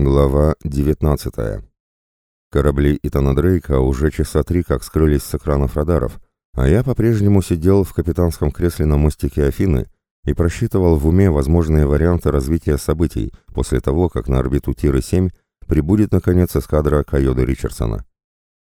Глава 19. Корабли Итана Дрейка уже часа три как скрылись с экранов радаров, а я по-прежнему сидел в капитанском кресле на мостике Афины и просчитывал в уме возможные варианты развития событий после того, как на орбиту Тиры-7 прибудет наконец эскадра Кайода Ричардсона.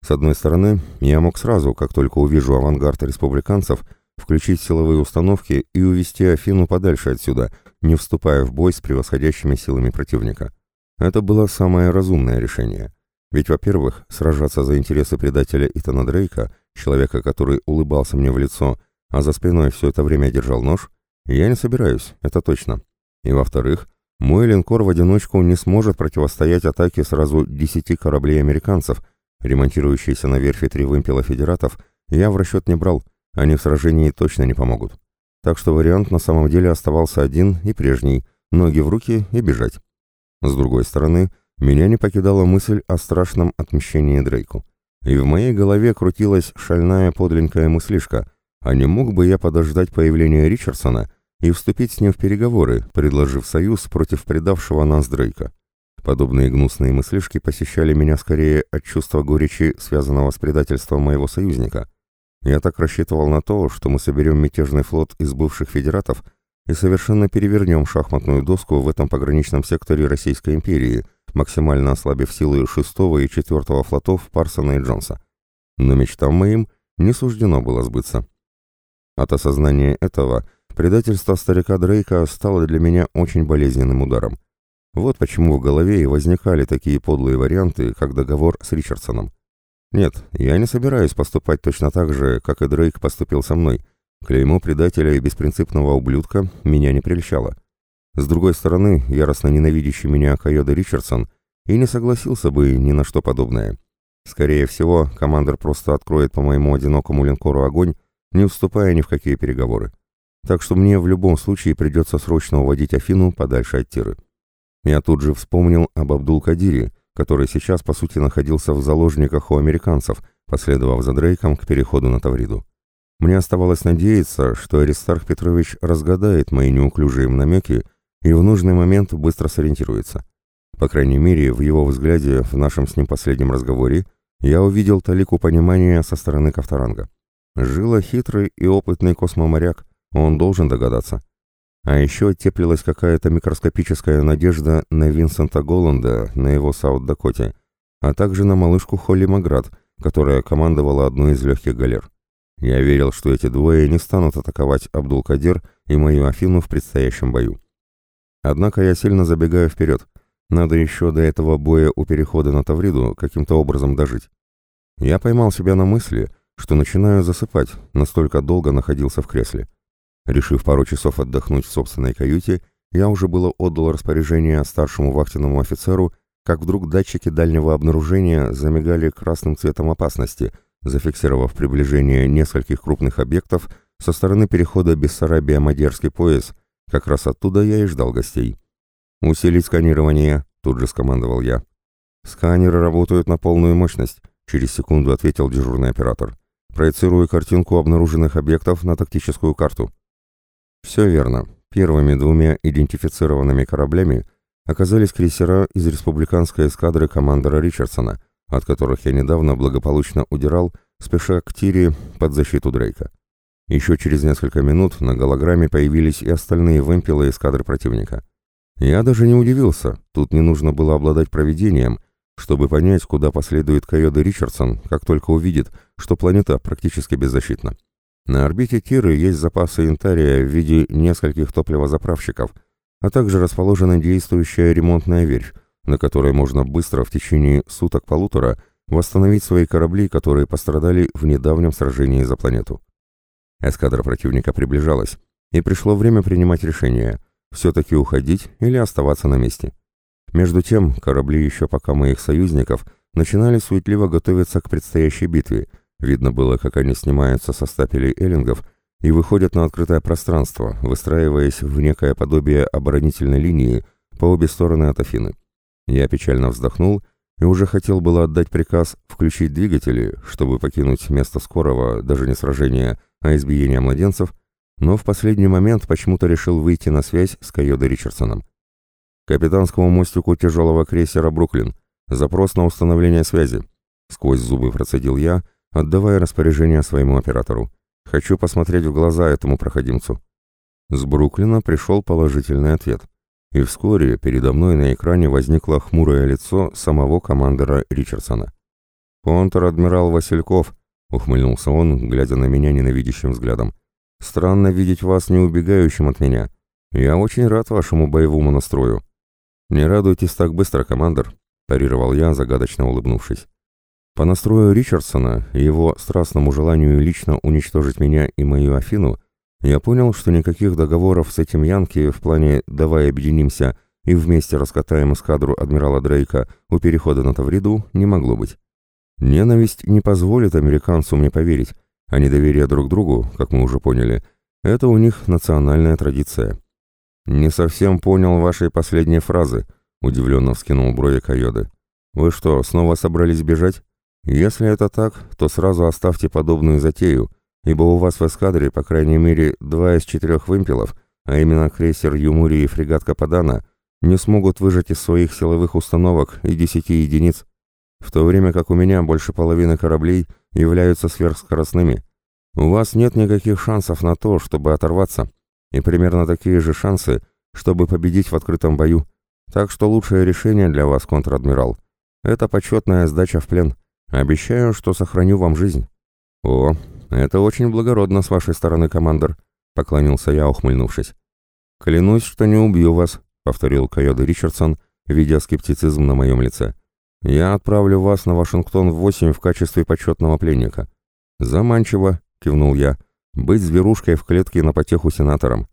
С одной стороны, я мог сразу, как только увижу авангард республиканцев, включить силовые установки и увести Афину подальше отсюда, не вступая в бой с превосходящими силами противника. Это было самое разумное решение. Ведь, во-первых, сражаться за интересы предателя Итана Дрейка, человека, который улыбался мне в лицо, а за спиной все это время держал нож, я не собираюсь, это точно. И, во-вторых, мой линкор в одиночку не сможет противостоять атаке сразу десяти кораблей американцев, ремонтирующиеся на верфи три вымпела федератов, я в расчет не брал, они в сражении точно не помогут. Так что вариант на самом деле оставался один и прежний – ноги в руки и бежать. С другой стороны, меня не покидала мысль о страшном отмщении Дрейку. И в моей голове крутилась шальная подленькая мыслишка, а не мог бы я подождать появления Ричардсона и вступить с ним в переговоры, предложив союз против предавшего нас Дрейка. Подобные гнусные мыслишки посещали меня скорее от чувства горечи, связанного с предательством моего союзника. Я так рассчитывал на то, что мы соберем мятежный флот из бывших федератов – и совершенно перевернем шахматную доску в этом пограничном секторе Российской империи, максимально ослабив силы шестого и четвертого флотов Парсона и Джонса. Но мечтам моим не суждено было сбыться. От осознания этого предательство старика Дрейка стало для меня очень болезненным ударом. Вот почему в голове и возникали такие подлые варианты, как договор с Ричардсоном. Нет, я не собираюсь поступать точно так же, как и Дрейк поступил со мной — Клеймо предателя и беспринципного ублюдка меня не прельщало. С другой стороны, яростно ненавидящий меня Кайода Ричардсон и не согласился бы ни на что подобное. Скорее всего, командир просто откроет по моему одинокому линкору огонь, не вступая ни в какие переговоры. Так что мне в любом случае придется срочно уводить Афину подальше от Тиры. Я тут же вспомнил об Абдул-Кадире, который сейчас, по сути, находился в заложниках у американцев, последовав за Дрейком к переходу на Тавриду. Мне оставалось надеяться, что Аристарх Петрович разгадает мои неуклюжие намеки и в нужный момент быстро сориентируется. По крайней мере, в его взгляде в нашем с ним последнем разговоре я увидел толику понимания со стороны кавторанга. Жила хитрый и опытный космоморяк, он должен догадаться. А еще теплилась какая-то микроскопическая надежда на Винсента Голланда, на его Саут-Дакоте, а также на малышку Холли Маград, которая командовала одной из легких галер. Я верил, что эти двое не станут атаковать Абдул-Кадир и мою Афину в предстоящем бою. Однако я сильно забегаю вперед. Надо еще до этого боя у перехода на Тавриду каким-то образом дожить. Я поймал себя на мысли, что начинаю засыпать, настолько долго находился в кресле. Решив пару часов отдохнуть в собственной каюте, я уже было отдал распоряжение старшему вахтенному офицеру, как вдруг датчики дальнего обнаружения замигали красным цветом опасности — зафиксировав приближение нескольких крупных объектов со стороны перехода Бессарабия-Мадерский пояс, как раз оттуда я и ждал гостей. «Усилить сканирование», — тут же скомандовал я. «Сканеры работают на полную мощность», — через секунду ответил дежурный оператор. «Проецирую картинку обнаруженных объектов на тактическую карту». Все верно. Первыми двумя идентифицированными кораблями оказались крейсера из республиканской эскадры командора Ричардсона — от которых я недавно благополучно удирал, спеша к Тире под защиту Дрейка. Еще через несколько минут на голограмме появились и остальные вымпелы эскадры противника. Я даже не удивился, тут не нужно было обладать проведением, чтобы понять, куда последует Кайода Ричардсон, как только увидит, что планета практически беззащитна. На орбите Тиры есть запасы янтария в виде нескольких топливозаправщиков, а также расположена действующая ремонтная верфь, на которой можно быстро в течение суток-полутора восстановить свои корабли, которые пострадали в недавнем сражении за планету. Эскадра противника приближалась, и пришло время принимать решение, все-таки уходить или оставаться на месте. Между тем, корабли еще пока моих союзников начинали суетливо готовиться к предстоящей битве, видно было, как они снимаются со стапелей эллингов и выходят на открытое пространство, выстраиваясь в некое подобие оборонительной линии по обе стороны от Афины. Я печально вздохнул и уже хотел было отдать приказ включить двигатели, чтобы покинуть место скорого, даже не сражения, а избиения младенцев, но в последний момент почему-то решил выйти на связь с Кайодо Ричардсоном. Капитанскому мостику тяжелого крейсера «Бруклин». Запрос на установление связи. Сквозь зубы процедил я, отдавая распоряжение своему оператору. Хочу посмотреть в глаза этому проходимцу. С Бруклина пришел положительный ответ. И вскоре передо мной на экране возникло хмурое лицо самого командора Ричардсона. «Контр-адмирал Васильков», — ухмыльнулся он, глядя на меня ненавидящим взглядом. «Странно видеть вас не убегающим от меня. Я очень рад вашему боевому настрою». «Не радуйтесь так быстро, командор», — парировал я, загадочно улыбнувшись. По настрою Ричардсона и его страстному желанию лично уничтожить меня и мою Афину, я понял, что никаких договоров с этим Янки в плане «давай объединимся» и вместе раскатаем эскадру адмирала Дрейка у перехода на Тавриду не могло быть. Ненависть не позволит американцу мне поверить, а недоверие друг другу, как мы уже поняли, это у них национальная традиция. «Не совсем понял вашей последней фразы», — удивленно вскинул брови Койоды. «Вы что, снова собрались бежать? Если это так, то сразу оставьте подобную затею, ибо у вас в эскадре, по крайней мере, два из четырех вымпелов, а именно крейсер Юмури и фрегат Кападана, не смогут выжать из своих силовых установок и десяти единиц, в то время как у меня больше половины кораблей являются сверхскоростными. У вас нет никаких шансов на то, чтобы оторваться, и примерно такие же шансы, чтобы победить в открытом бою. Так что лучшее решение для вас, контр-адмирал, это почетная сдача в плен. Обещаю, что сохраню вам жизнь». «О, это очень благородно с вашей стороны, командор», — поклонился я, ухмыльнувшись. «Клянусь, что не убью вас», — повторил Койода Ричардсон, видя скептицизм на моем лице. Я отправлю вас на Вашингтон в восемь в качестве почетного пленника. Заманчиво, кивнул я, быть зверушкой в клетке на потеху сенаторам.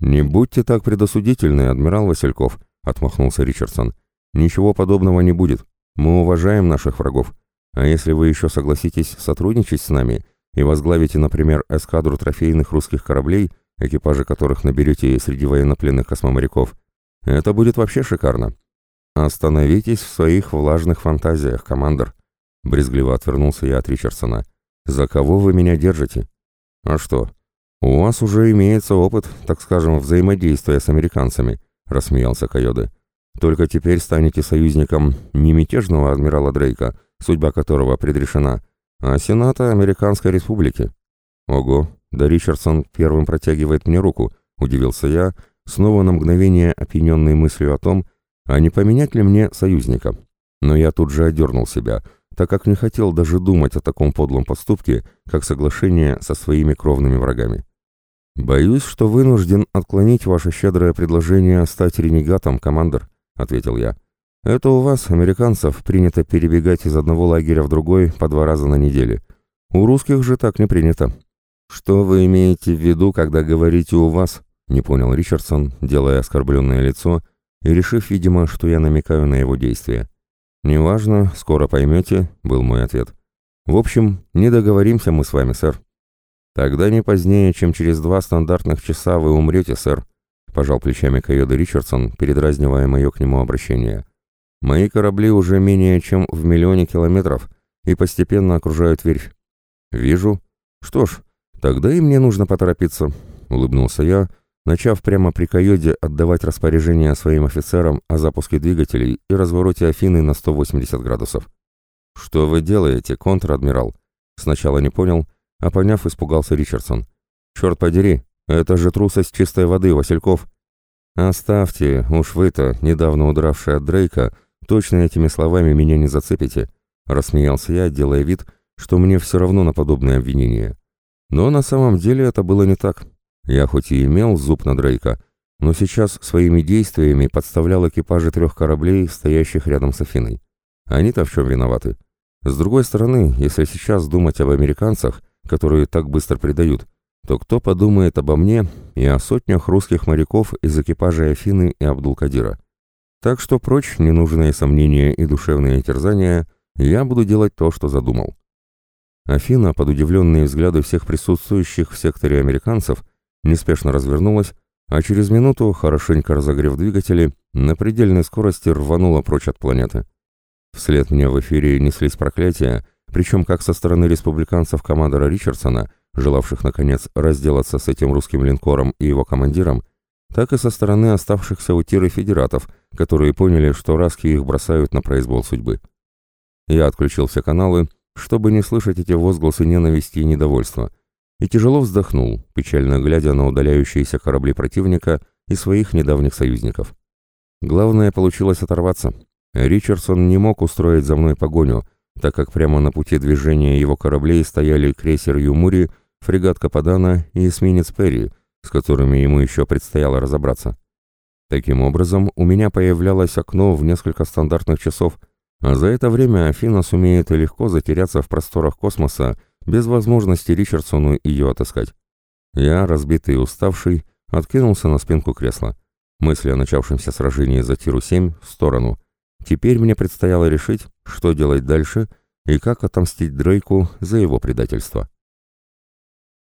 Не будьте так предосудительны, адмирал Васильков, отмахнулся Ричардсон. Ничего подобного не будет. Мы уважаем наших врагов. А если вы еще согласитесь сотрудничать с нами и возглавите, например, эскадру трофейных русских кораблей, экипажи которых наберете среди военнопленных космоморяков, это будет вообще шикарно. «Остановитесь в своих влажных фантазиях, командор», — брезгливо отвернулся я от Ричардсона. «За кого вы меня держите?» «А что? У вас уже имеется опыт, так скажем, взаимодействия с американцами», — рассмеялся Койоды. «Только теперь станете союзником не мятежного адмирала Дрейка, судьба которого предрешена, а Сената Американской Республики». «Ого, да Ричардсон первым протягивает мне руку», — удивился я, снова на мгновение опьяненный мыслью о том, а не поменять ли мне союзника? Но я тут же одернул себя, так как не хотел даже думать о таком подлом поступке, как соглашение со своими кровными врагами. «Боюсь, что вынужден отклонить ваше щедрое предложение стать ренегатом, командор», — ответил я. «Это у вас, американцев, принято перебегать из одного лагеря в другой по два раза на неделю. У русских же так не принято». «Что вы имеете в виду, когда говорите «у вас»?» — не понял Ричардсон, делая оскорбленное лицо — и решив, видимо, что я намекаю на его действия. «Неважно, скоро поймете», — был мой ответ. «В общем, не договоримся мы с вами, сэр». «Тогда не позднее, чем через два стандартных часа вы умрете, сэр», — пожал плечами Койода Ричардсон, передразнивая мое к нему обращение. «Мои корабли уже менее чем в миллионе километров и постепенно окружают верфь». «Вижу. Что ж, тогда и мне нужно поторопиться», — улыбнулся я, начав прямо при Кайоде отдавать распоряжения своим офицерам о запуске двигателей и развороте Афины на 180 градусов. «Что вы делаете, контр-адмирал?» Сначала не понял, а поняв, испугался Ричардсон. «Черт подери, это же трусость чистой воды, Васильков!» «Оставьте, уж вы-то, недавно удравший от Дрейка, точно этими словами меня не зацепите», рассмеялся я, делая вид, что мне все равно на подобные обвинения. Но на самом деле это было не так. Я хоть и имел зуб на Дрейка, но сейчас своими действиями подставлял экипажи трех кораблей, стоящих рядом с Афиной. Они-то в чем виноваты? С другой стороны, если сейчас думать об американцах, которые так быстро предают, то кто подумает обо мне и о сотнях русских моряков из экипажа Афины и Абдул-Кадира? Так что прочь ненужные сомнения и душевные терзания, я буду делать то, что задумал. Афина, под удивленные взгляды всех присутствующих в секторе американцев, неспешно развернулась, а через минуту, хорошенько разогрев двигатели, на предельной скорости рванула прочь от планеты. Вслед мне в эфире неслись проклятия, причем как со стороны республиканцев командора Ричардсона, желавших, наконец, разделаться с этим русским линкором и его командиром, так и со стороны оставшихся у тиры федератов, которые поняли, что раски их бросают на произвол судьбы. Я отключил все каналы, чтобы не слышать эти возгласы ненависти и недовольства, и тяжело вздохнул, печально глядя на удаляющиеся корабли противника и своих недавних союзников. Главное получилось оторваться. Ричардсон не мог устроить за мной погоню, так как прямо на пути движения его кораблей стояли крейсер Юмури, фрегат Кападана и эсминец Перри, с которыми ему еще предстояло разобраться. Таким образом, у меня появлялось окно в несколько стандартных часов, а за это время Афина сумеет легко затеряться в просторах космоса без возможности Ричардсону ее отыскать. Я, разбитый и уставший, откинулся на спинку кресла. Мысли о начавшемся сражении за Тиру-7 в сторону. Теперь мне предстояло решить, что делать дальше и как отомстить Дрейку за его предательство.